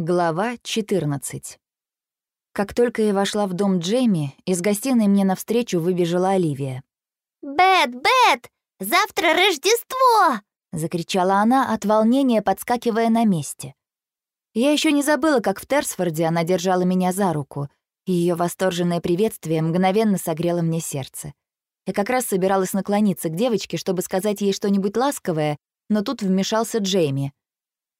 Глава 14. Как только я вошла в дом Джейми, из гостиной мне навстречу выбежала Оливия. «Бет, Бет, завтра Рождество!» — закричала она от волнения, подскакивая на месте. Я еще не забыла, как в Терсфорде она держала меня за руку, и ее восторженное приветствие мгновенно согрело мне сердце. Я как раз собиралась наклониться к девочке, чтобы сказать ей что-нибудь ласковое, но тут вмешался Джейми.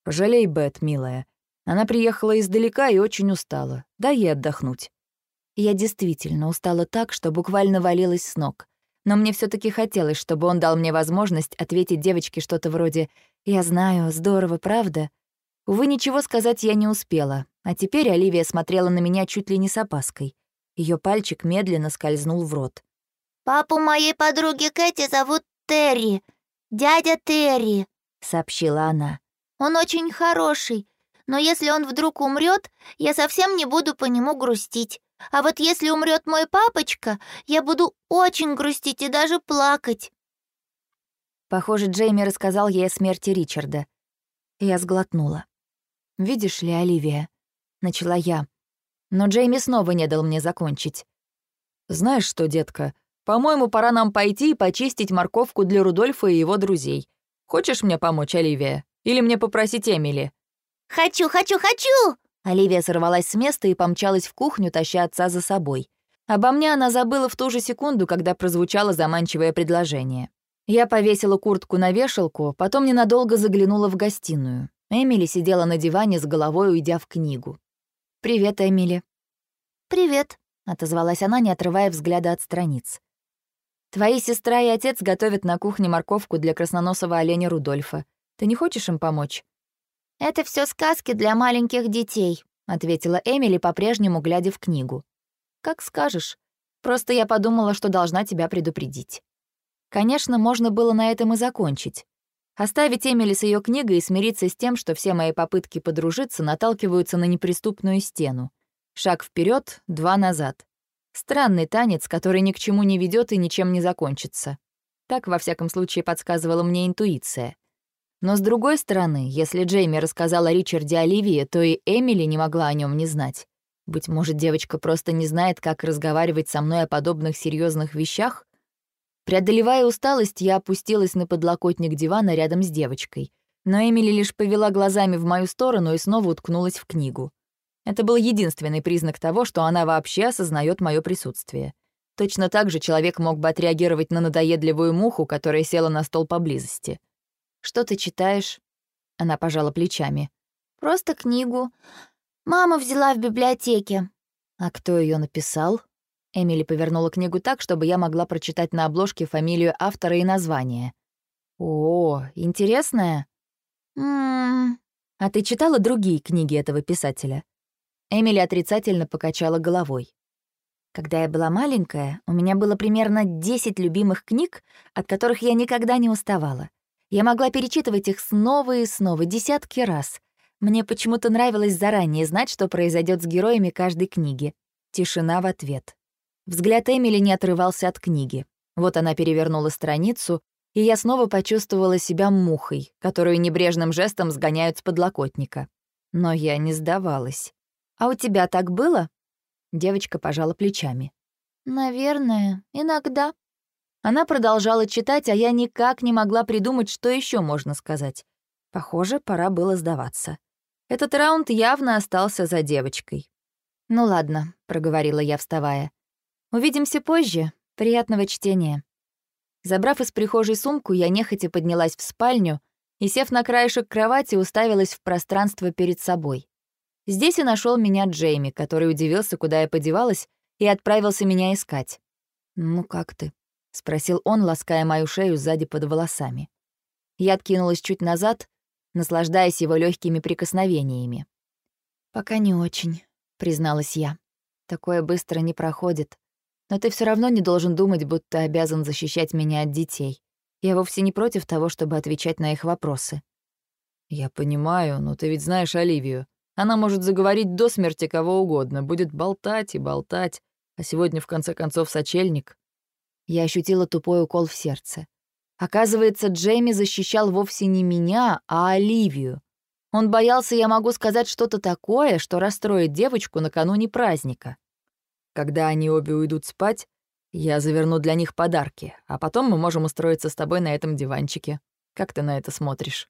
«Пожалей, Бет, милая. Она приехала издалека и очень устала. Дай ей отдохнуть». Я действительно устала так, что буквально валилась с ног. Но мне все таки хотелось, чтобы он дал мне возможность ответить девочке что-то вроде «Я знаю, здорово, правда?» Увы, ничего сказать я не успела, а теперь Оливия смотрела на меня чуть ли не с опаской. Ее пальчик медленно скользнул в рот. «Папу моей подруги Кэти зовут Терри. Дядя Терри», — сообщила она. «Он очень хороший, но если он вдруг умрет, я совсем не буду по нему грустить. А вот если умрет мой папочка, я буду очень грустить и даже плакать». Похоже, Джейми рассказал ей о смерти Ричарда. Я сглотнула. «Видишь ли, Оливия?» — начала я. Но Джейми снова не дал мне закончить. «Знаешь что, детка, по-моему, пора нам пойти и почистить морковку для Рудольфа и его друзей. Хочешь мне помочь, Оливия? Или мне попросить Эмили?» «Хочу, хочу, хочу!» Оливия сорвалась с места и помчалась в кухню, таща отца за собой. Обо мне она забыла в ту же секунду, когда прозвучало заманчивое предложение. Я повесила куртку на вешалку, потом ненадолго заглянула в гостиную. Эмили сидела на диване с головой, уйдя в книгу. «Привет, Эмили». «Привет», — отозвалась она, не отрывая взгляда от страниц. «Твои сестра и отец готовят на кухне морковку для красноносого оленя Рудольфа. Ты не хочешь им помочь?» «Это все сказки для маленьких детей», — ответила Эмили, по-прежнему глядя в книгу. «Как скажешь. Просто я подумала, что должна тебя предупредить». Конечно, можно было на этом и закончить. Оставить Эмили с ее книгой и смириться с тем, что все мои попытки подружиться наталкиваются на неприступную стену. Шаг вперед, два назад. Странный танец, который ни к чему не ведет и ничем не закончится. Так, во всяком случае, подсказывала мне интуиция. Но с другой стороны, если Джейми рассказал о Ричарде Оливии, то и Эмили не могла о нем не знать. Быть может, девочка просто не знает, как разговаривать со мной о подобных серьезных вещах? Преодолевая усталость, я опустилась на подлокотник дивана рядом с девочкой. Но Эмили лишь повела глазами в мою сторону и снова уткнулась в книгу. Это был единственный признак того, что она вообще осознает мое присутствие. Точно так же человек мог бы отреагировать на надоедливую муху, которая села на стол поблизости. «Что ты читаешь?» Она пожала плечами. «Просто книгу. Мама взяла в библиотеке». «А кто ее написал?» Эмили повернула книгу так, чтобы я могла прочитать на обложке фамилию автора и название. «О, интересная?» «Ммм...» «А ты читала другие книги этого писателя?» Эмили отрицательно покачала головой. Когда я была маленькая, у меня было примерно 10 любимых книг, от которых я никогда не уставала. Я могла перечитывать их снова и снова, десятки раз. Мне почему-то нравилось заранее знать, что произойдет с героями каждой книги. Тишина в ответ. Взгляд Эмили не отрывался от книги. Вот она перевернула страницу, и я снова почувствовала себя мухой, которую небрежным жестом сгоняют с подлокотника. Но я не сдавалась. «А у тебя так было?» Девочка пожала плечами. «Наверное, иногда», она продолжала читать, а я никак не могла придумать, что еще можно сказать. Похоже, пора было сдаваться. Этот раунд явно остался за девочкой. «Ну ладно», — проговорила я, вставая. «Увидимся позже. Приятного чтения». Забрав из прихожей сумку, я нехотя поднялась в спальню и, сев на краешек кровати, уставилась в пространство перед собой. Здесь и нашел меня Джейми, который удивился, куда я подевалась, и отправился меня искать. «Ну как ты?» — спросил он, лаская мою шею сзади под волосами. Я откинулась чуть назад, наслаждаясь его легкими прикосновениями. «Пока не очень», — призналась я. «Такое быстро не проходит. Но ты все равно не должен думать, будто обязан защищать меня от детей. Я вовсе не против того, чтобы отвечать на их вопросы». «Я понимаю, но ты ведь знаешь Оливию. Она может заговорить до смерти кого угодно, будет болтать и болтать, а сегодня, в конце концов, сочельник. Я ощутила тупой укол в сердце. Оказывается, Джейми защищал вовсе не меня, а Оливию. Он боялся, я могу сказать что-то такое, что расстроит девочку накануне праздника. Когда они обе уйдут спать, я заверну для них подарки, а потом мы можем устроиться с тобой на этом диванчике. Как ты на это смотришь?»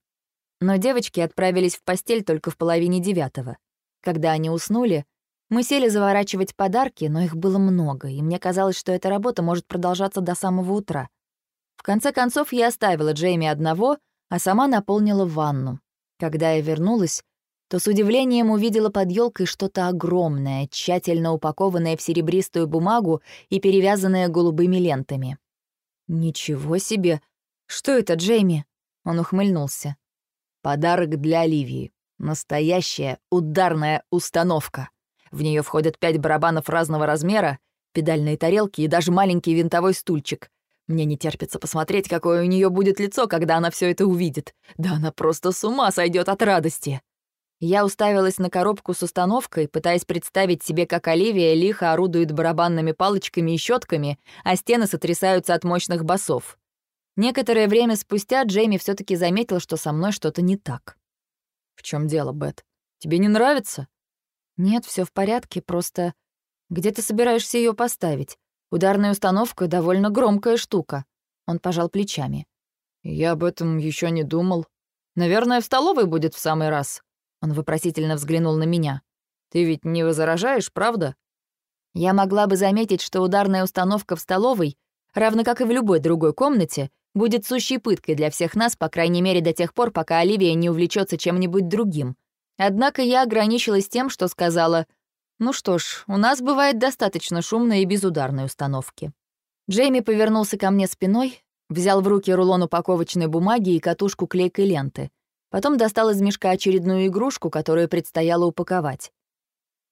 Но девочки отправились в постель только в половине девятого. Когда они уснули, мы сели заворачивать подарки, но их было много, и мне казалось, что эта работа может продолжаться до самого утра. В конце концов, я оставила Джейми одного, а сама наполнила ванну. Когда я вернулась, то с удивлением увидела под елкой что-то огромное, тщательно упакованное в серебристую бумагу и перевязанное голубыми лентами. «Ничего себе! Что это, Джейми?» Он ухмыльнулся. «Подарок для Оливии. Настоящая ударная установка. В нее входят пять барабанов разного размера, педальные тарелки и даже маленький винтовой стульчик. Мне не терпится посмотреть, какое у нее будет лицо, когда она все это увидит. Да она просто с ума сойдет от радости. Я уставилась на коробку с установкой, пытаясь представить себе, как Оливия лихо орудует барабанными палочками и щетками, а стены сотрясаются от мощных басов. Некоторое время спустя Джейми все таки заметил, что со мной что-то не так. «В чем дело, Бет? Тебе не нравится?» «Нет, все в порядке, просто... Где ты собираешься ее поставить? Ударная установка — довольно громкая штука». Он пожал плечами. «Я об этом еще не думал. Наверное, в столовой будет в самый раз». Он вопросительно взглянул на меня. «Ты ведь не возражаешь, правда?» Я могла бы заметить, что ударная установка в столовой, равно как и в любой другой комнате, будет сущей пыткой для всех нас, по крайней мере, до тех пор, пока Оливия не увлечется чем-нибудь другим. Однако я ограничилась тем, что сказала, «Ну что ж, у нас бывает достаточно шумно и без ударной установки». Джейми повернулся ко мне спиной, взял в руки рулон упаковочной бумаги и катушку клейкой ленты. Потом достал из мешка очередную игрушку, которую предстояло упаковать.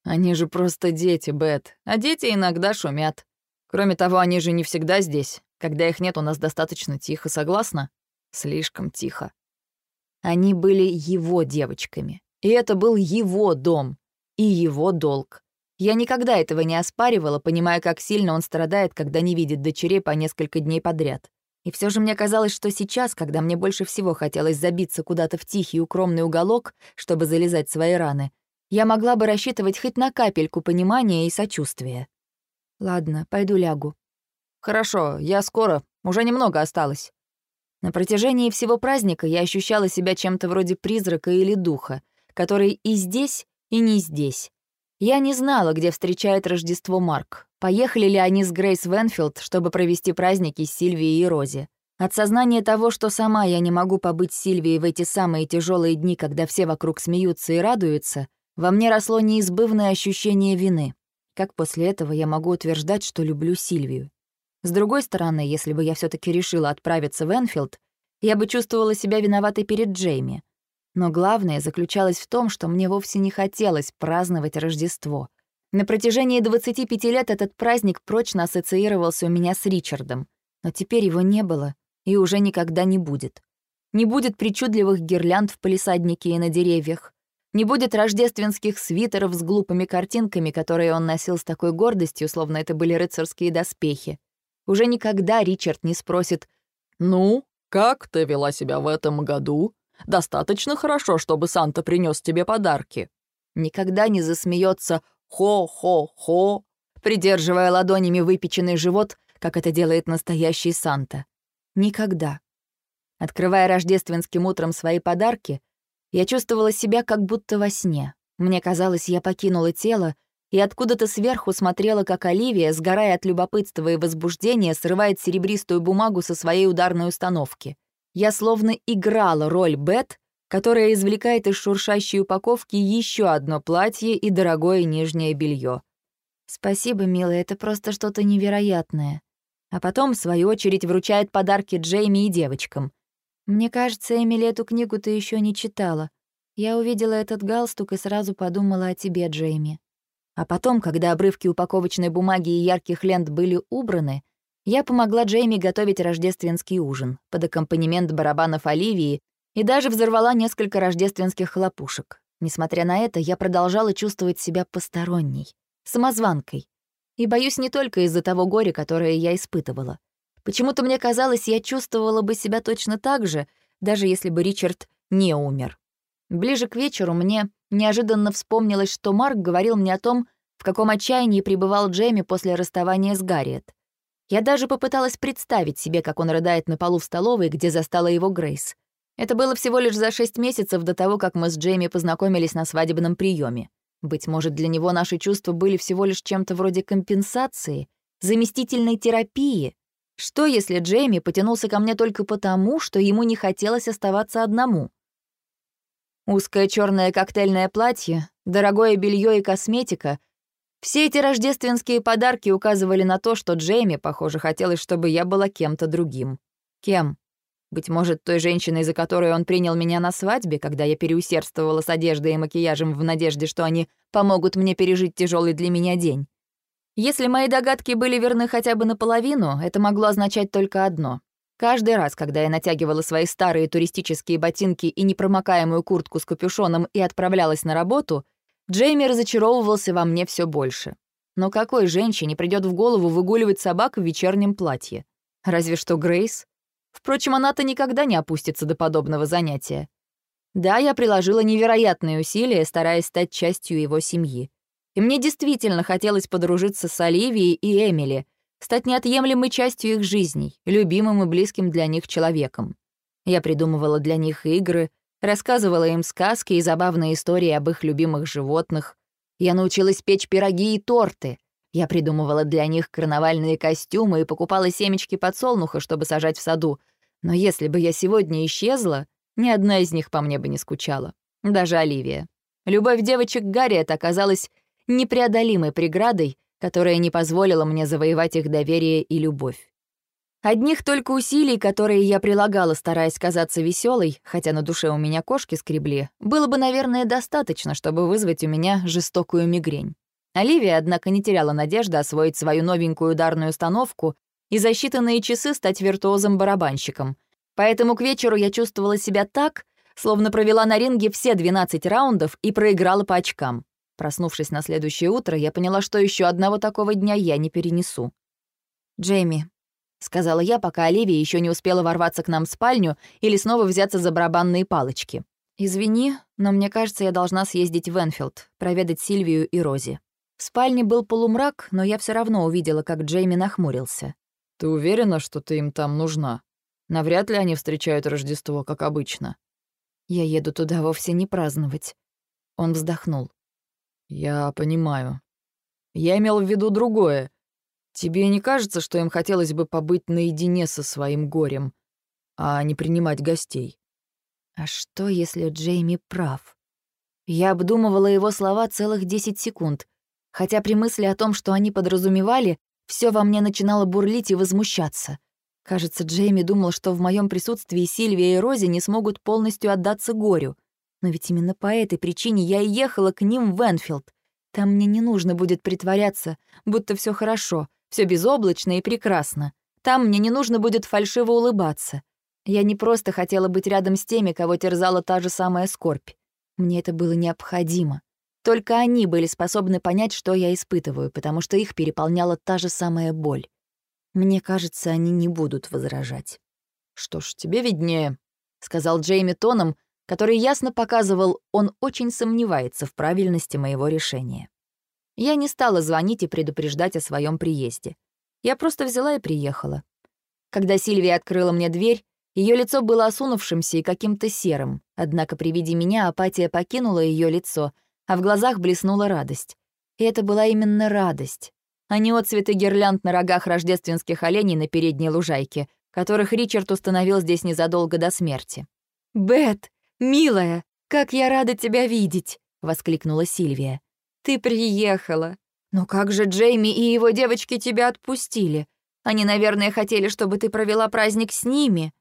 «Они же просто дети, Бет, а дети иногда шумят. Кроме того, они же не всегда здесь. Когда их нет, у нас достаточно тихо, согласна? Слишком тихо». Они были его девочками, и это был его дом и его долг. Я никогда этого не оспаривала, понимая, как сильно он страдает, когда не видит дочерей по несколько дней подряд. И все же мне казалось, что сейчас, когда мне больше всего хотелось забиться куда-то в тихий укромный уголок, чтобы залезать свои раны, я могла бы рассчитывать хоть на капельку понимания и сочувствия. Ладно, пойду лягу. Хорошо, я скоро, уже немного осталось. На протяжении всего праздника я ощущала себя чем-то вроде призрака или духа, который и здесь, и не здесь. Я не знала, где встречает Рождество Марк. Поехали ли они с Грейс Венфилд, чтобы провести праздники с Сильвией и Рози. От сознания того, что сама я не могу побыть Сильвией в эти самые тяжелые дни, когда все вокруг смеются и радуются, во мне росло неизбывное ощущение вины. Как после этого я могу утверждать, что люблю Сильвию? С другой стороны, если бы я все таки решила отправиться в Энфилд, я бы чувствовала себя виноватой перед Джейми. Но главное заключалось в том, что мне вовсе не хотелось праздновать Рождество. На протяжении 25 лет этот праздник прочно ассоциировался у меня с Ричардом, но теперь его не было и уже никогда не будет. Не будет причудливых гирлянд в палисаднике и на деревьях, не будет рождественских свитеров с глупыми картинками, которые он носил с такой гордостью, словно это были рыцарские доспехи. Уже никогда Ричард не спросит «Ну, как ты вела себя в этом году?» Достаточно хорошо, чтобы Санта принес тебе подарки. Никогда не засмеется «хо-хо-хо», придерживая ладонями выпеченный живот, как это делает настоящий Санта. Никогда. Открывая рождественским утром свои подарки, я чувствовала себя как будто во сне. Мне казалось, я покинула тело и откуда-то сверху смотрела, как Оливия, сгорая от любопытства и возбуждения, срывает серебристую бумагу со своей ударной установки. Я словно играла роль Бет, которая извлекает из шуршащей упаковки еще одно платье и дорогое нижнее белье. «Спасибо, милая, это просто что-то невероятное». А потом, в свою очередь, вручает подарки Джейми и девочкам. «Мне кажется, Эмили, эту книгу ты еще не читала. Я увидела этот галстук и сразу подумала о тебе, Джейми». А потом, когда обрывки упаковочной бумаги и ярких лент были убраны, я помогла Джейми готовить рождественский ужин под аккомпанемент барабанов Оливии и даже взорвала несколько рождественских хлопушек. Несмотря на это, я продолжала чувствовать себя посторонней, самозванкой. И боюсь не только из-за того горя, которое я испытывала. Почему-то мне казалось, я чувствовала бы себя точно так же, даже если бы Ричард не умер. Ближе к вечеру мне неожиданно вспомнилось, что Марк говорил мне о том, в каком отчаянии пребывал Джейми после расставания с Гарриет. Я даже попыталась представить себе, как он рыдает на полу в столовой, где застала его Грейс. Это было всего лишь за шесть месяцев до того, как мы с Джейми познакомились на свадебном приеме. Быть может, для него наши чувства были всего лишь чем-то вроде компенсации, заместительной терапии. Что, если Джейми потянулся ко мне только потому, что ему не хотелось оставаться одному? Узкое черное коктейльное платье, дорогое белье и косметика — все эти рождественские подарки указывали на то, что Джейми, похоже, хотелось, чтобы я была кем-то другим. Кем? Быть может, той женщиной, за которую он принял меня на свадьбе, когда я переусердствовала с одеждой и макияжем в надежде, что они помогут мне пережить тяжелый для меня день. Если мои догадки были верны хотя бы наполовину, это могло означать только одно. Каждый раз, когда я натягивала свои старые туристические ботинки и непромокаемую куртку с капюшоном и отправлялась на работу, Джейми разочаровывался во мне все больше. Но какой женщине придет в голову выгуливать собак в вечернем платье? Разве что Грейс. Впрочем, она-то никогда не опустится до подобного занятия. Да, я приложила невероятные усилия, стараясь стать частью его семьи. И мне действительно хотелось подружиться с Оливией и Эмили, стать неотъемлемой частью их жизней, любимым и близким для них человеком. Я придумывала для них игры, рассказывала им сказки и забавные истории об их любимых животных. Я научилась печь пироги и торты. Я придумывала для них карнавальные костюмы и покупала семечки подсолнуха, чтобы сажать в саду. Но если бы я сегодня исчезла, ни одна из них по мне бы не скучала. Даже Оливия. Любовь девочек Гарриет оказалась непреодолимой преградой, которая не позволила мне завоевать их доверие и любовь. Одних только усилий, которые я прилагала, стараясь казаться веселой, хотя на душе у меня кошки скребли, было бы, наверное, достаточно, чтобы вызвать у меня жестокую мигрень. Оливия, однако, не теряла надежды освоить свою новенькую ударную установку и за считанные часы стать виртуозом-барабанщиком. Поэтому к вечеру я чувствовала себя так, словно провела на ринге все 12 раундов и проиграла по очкам. Проснувшись на следующее утро, я поняла, что еще одного такого дня я не перенесу. «Джейми», — сказала я, пока Оливия еще не успела ворваться к нам в спальню или снова взяться за барабанные палочки. «Извини, но мне кажется, я должна съездить в Энфилд, проведать Сильвию и Рози». В спальне был полумрак, но я все равно увидела, как Джейми нахмурился. «Ты уверена, что ты им там нужна? Навряд ли они встречают Рождество, как обычно». «Я еду туда вовсе не праздновать». Он вздохнул. «Я понимаю. Я имел в виду другое. Тебе не кажется, что им хотелось бы побыть наедине со своим горем, а не принимать гостей?» «А что, если Джейми прав?» Я обдумывала его слова целых десять секунд, хотя при мысли о том, что они подразумевали, все во мне начинало бурлить и возмущаться. Кажется, Джейми думал, что в моем присутствии Сильвия и Рози не смогут полностью отдаться горю. Но ведь именно по этой причине я и ехала к ним в Энфилд. Там мне не нужно будет притворяться, будто все хорошо, все безоблачно и прекрасно. Там мне не нужно будет фальшиво улыбаться. Я не просто хотела быть рядом с теми, кого терзала та же самая скорбь. Мне это было необходимо. Только они были способны понять, что я испытываю, потому что их переполняла та же самая боль. Мне кажется, они не будут возражать. «Что ж, тебе виднее», — сказал Джейми тоном, который ясно показывал, он очень сомневается в правильности моего решения. Я не стала звонить и предупреждать о своем приезде. Я просто взяла и приехала. Когда Сильвия открыла мне дверь, ее лицо было осунувшимся и каким-то серым, однако при виде меня апатия покинула ее лицо, а в глазах блеснула радость. И это была именно радость, а не отцветы гирлянд на рогах рождественских оленей на передней лужайке, которых Ричард установил здесь незадолго до смерти. «Бет!» «Милая, как я рада тебя видеть!» — воскликнула Сильвия. «Ты приехала! Но как же Джейми и его девочки тебя отпустили? Они, наверное, хотели, чтобы ты провела праздник с ними!»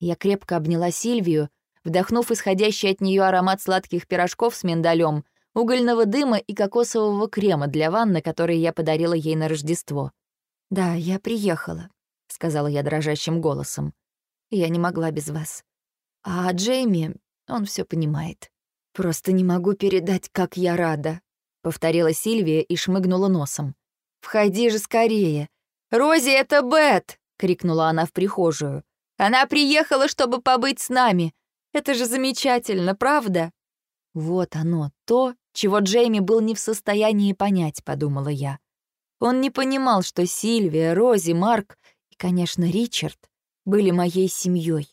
Я крепко обняла Сильвию, вдохнув исходящий от нее аромат сладких пирожков с миндалем, угольного дыма и кокосового крема для ванны, который я подарила ей на Рождество. «Да, я приехала», — сказала я дрожащим голосом. «Я не могла без вас. А Джейми, он все понимает. Просто не могу передать, как я рада», — повторила Сильвия и шмыгнула носом. «Входи же скорее! Рози, это Бет!» — крикнула она в прихожую. «Она приехала, чтобы побыть с нами. Это же замечательно, правда?» Вот оно, то, чего Джейми был не в состоянии понять, подумала я. Он не понимал, что Сильвия, Рози, Марк и, конечно, Ричард были моей семьей.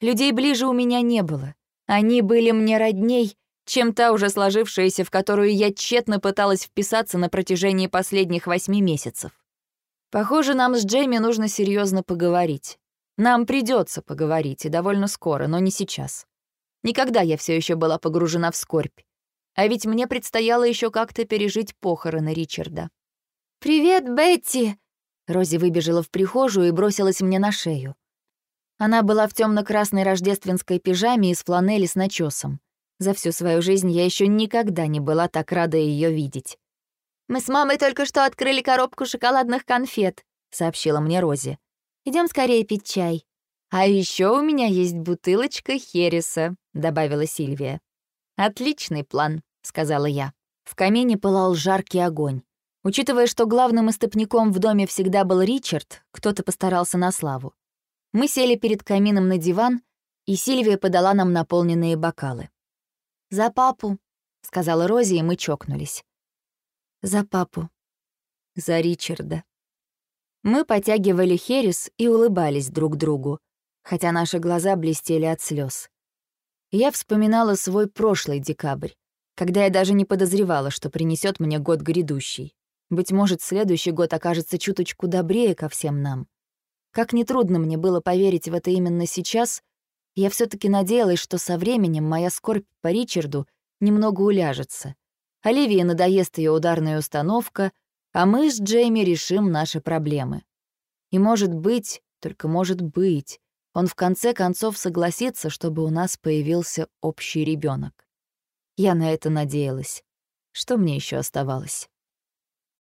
Людей ближе у меня не было. Они были мне родней, чем та уже сложившаяся, в которую я тщетно пыталась вписаться на протяжении последних восьми месяцев. Похоже, нам с Джейми нужно серьезно поговорить. Нам придется поговорить, и довольно скоро, но не сейчас. Никогда я все еще была погружена в скорбь. А ведь мне предстояло еще как-то пережить похороны Ричарда. «Привет, Бетти!» Рози выбежала в прихожую и бросилась мне на шею. Она была в темно красной рождественской пижаме из фланели с начесом. За всю свою жизнь я еще никогда не была так рада ее видеть. «Мы с мамой только что открыли коробку шоколадных конфет», — сообщила мне Рози. Идем скорее пить чай». «А еще у меня есть бутылочка Хереса», — добавила Сильвия. «Отличный план», — сказала я. В камине пылал жаркий огонь. Учитывая, что главным истопником в доме всегда был Ричард, кто-то постарался на славу. Мы сели перед камином на диван, и Сильвия подала нам наполненные бокалы. «За папу», — сказала Рози, и мы чокнулись. «За папу». «За Ричарда». Мы потягивали херес и улыбались друг другу, хотя наши глаза блестели от слез. Я вспоминала свой прошлый декабрь, когда я даже не подозревала, что принесет мне год грядущий. Быть может, следующий год окажется чуточку добрее ко всем нам. Как нетрудно мне было поверить в это именно сейчас, я все таки надеялась, что со временем моя скорбь по Ричарду немного уляжется. Оливии надоест ее ударная установка, а мы с Джейми решим наши проблемы. И может быть, только может быть, он в конце концов согласится, чтобы у нас появился общий ребенок. Я на это надеялась. Что мне еще оставалось?